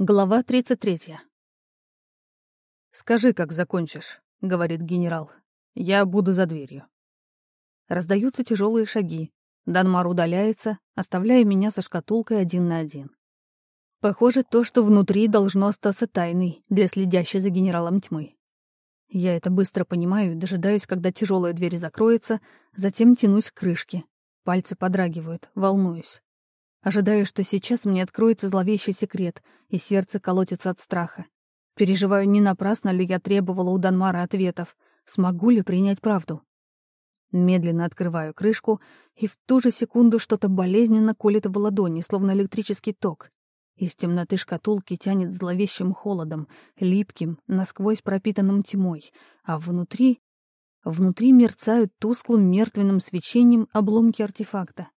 Глава 33. «Скажи, как закончишь», — говорит генерал. «Я буду за дверью». Раздаются тяжелые шаги. Данмар удаляется, оставляя меня со шкатулкой один на один. Похоже, то, что внутри, должно остаться тайной для следящей за генералом тьмы. Я это быстро понимаю и дожидаюсь, когда тяжелая дверь закроется, затем тянусь к крышке. Пальцы подрагивают, волнуюсь. Ожидаю, что сейчас мне откроется зловещий секрет, и сердце колотится от страха. Переживаю, не напрасно ли я требовала у Данмара ответов, смогу ли принять правду. Медленно открываю крышку, и в ту же секунду что-то болезненно колет в ладони, словно электрический ток. Из темноты шкатулки тянет зловещим холодом, липким, насквозь пропитанным тьмой, а внутри... Внутри мерцают тусклым мертвенным свечением обломки артефакта.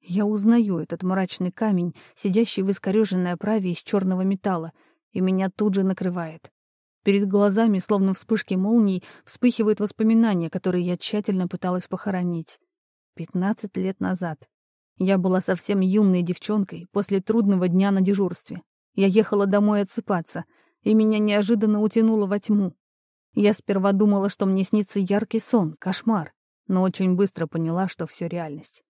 Я узнаю этот мрачный камень, сидящий в искореженной оправе из черного металла, и меня тут же накрывает. Перед глазами, словно вспышки молний, вспыхивают воспоминания, которые я тщательно пыталась похоронить. Пятнадцать лет назад. Я была совсем юной девчонкой после трудного дня на дежурстве. Я ехала домой отсыпаться, и меня неожиданно утянуло во тьму. Я сперва думала, что мне снится яркий сон, кошмар, но очень быстро поняла, что все реальность.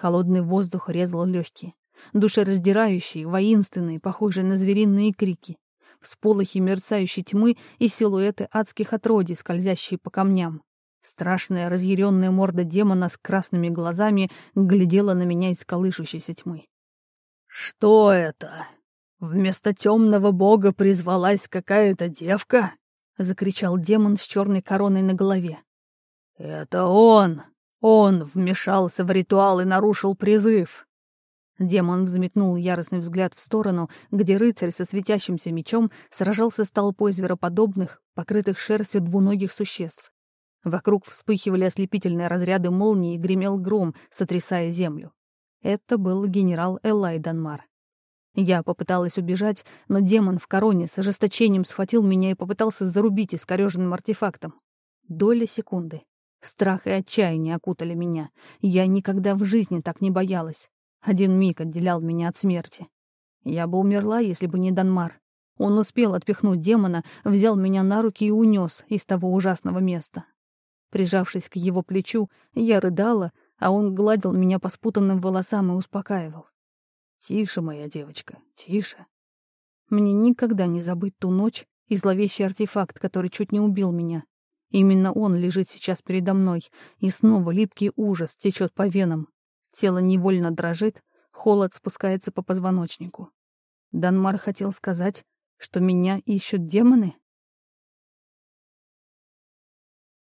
Холодный воздух резал легкие. Душераздирающие, воинственные, похожие на звериные крики. Всполохи мерцающей тьмы и силуэты адских отродий, скользящие по камням. Страшная разъяренная морда демона с красными глазами глядела на меня из колышущейся тьмы. «Что это? Вместо темного бога призвалась какая-то девка?» — закричал демон с черной короной на голове. «Это он! Он вмешался в ритуал и нарушил призыв. Демон взметнул яростный взгляд в сторону, где рыцарь со светящимся мечом сражался с толпой звероподобных, покрытых шерстью двуногих существ. Вокруг вспыхивали ослепительные разряды молнии и гремел гром, сотрясая землю. Это был генерал Элай Данмар. Я попыталась убежать, но демон в короне с ожесточением схватил меня и попытался зарубить искореженным артефактом. Доля секунды. Страх и отчаяние окутали меня. Я никогда в жизни так не боялась. Один миг отделял меня от смерти. Я бы умерла, если бы не Данмар. Он успел отпихнуть демона, взял меня на руки и унес из того ужасного места. Прижавшись к его плечу, я рыдала, а он гладил меня по спутанным волосам и успокаивал. «Тише, моя девочка, тише». Мне никогда не забыть ту ночь и зловещий артефакт, который чуть не убил меня. Именно он лежит сейчас передо мной, и снова липкий ужас течет по венам. Тело невольно дрожит, холод спускается по позвоночнику. Данмар хотел сказать, что меня ищут демоны?